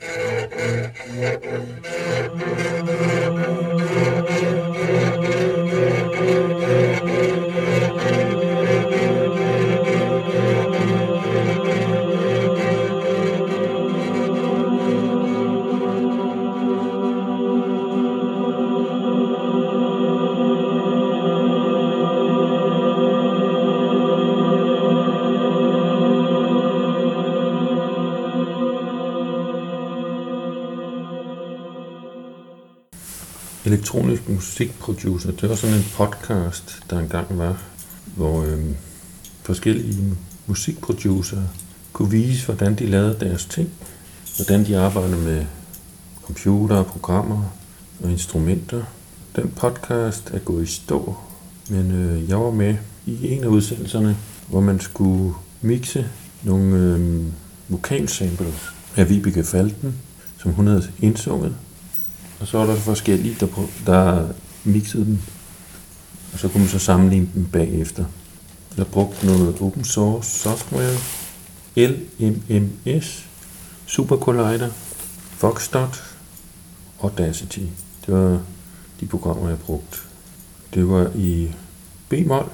Thank you. Elektronisk musikproducer, det var sådan en podcast, der engang var, hvor øh, forskellige musikproducer kunne vise, hvordan de lavede deres ting, hvordan de arbejdede med computer, programmer og instrumenter. Den podcast er gået i stå, men øh, jeg var med i en af udsendelserne, hvor man skulle mixe nogle øh, vokalsamples af Vibeke Falten, som hun havde indsunget, og så er der forskellige, der, der mixede dem. Og så kunne man så sammenligne dem bagefter. Jeg brugte noget open source software, LMMS, Super Collider, Foxdot og Audacity. Det var de programmer, jeg brugte. Det var i B-mol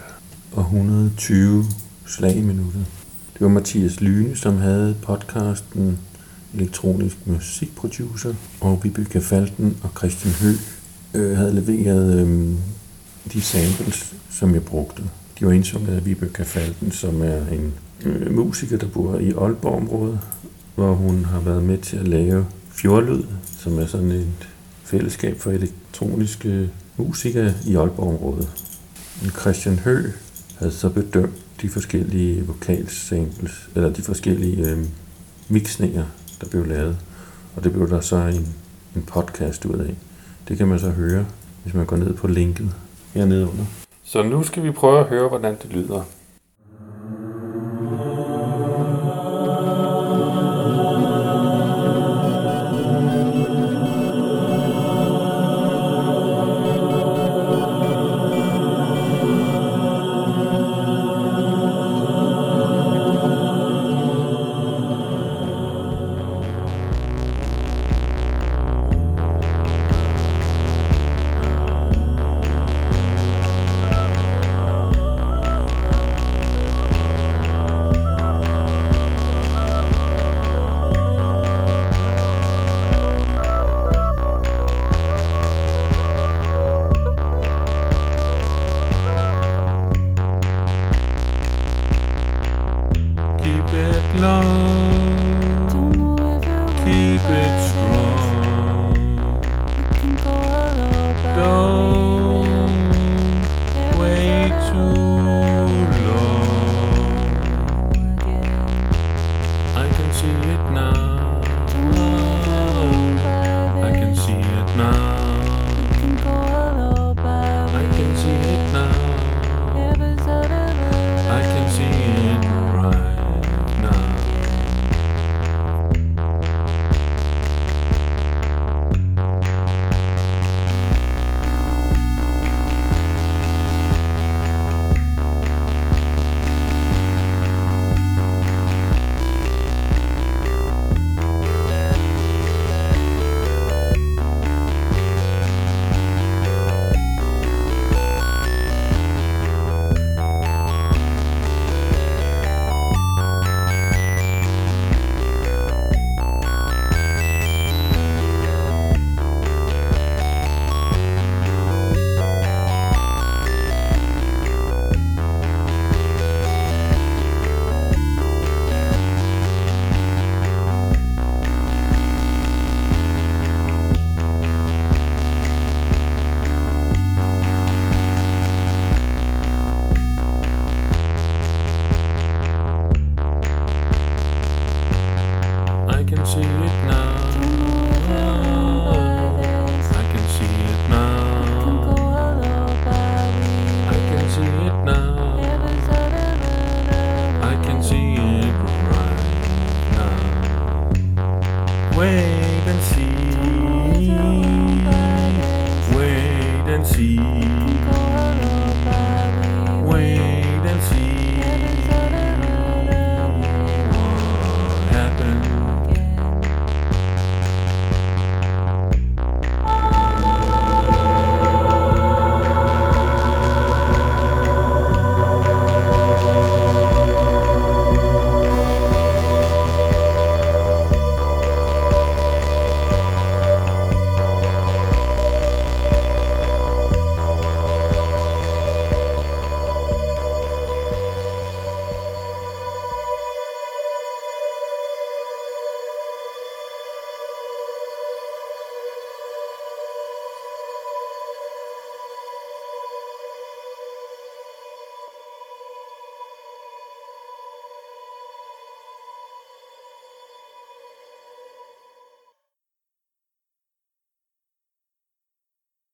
og 120 slag i minuttet. Det var Mathias Lyne, som havde podcasten elektronisk musikproducer, og Vibeke Falten og Christian Hø øh, havde leveret øh, de samples, som jeg brugte. De var indsunget af Vibeke Falten, som er en øh, musiker, der bor i Aalborg-området, hvor hun har været med til at lave Fjordlyd, som er sådan et fællesskab for elektroniske musikere i Aalborg-området. Christian Hø havde så bedømt de forskellige vokalsamples, eller de forskellige øh, mixninger, der blev lavet. Og det blev der så en, en podcast ud af. Det kan man så høre, hvis man går ned på linket hernede under. Så nu skal vi prøve at høre, hvordan det lyder. Wait and see. Wait and see.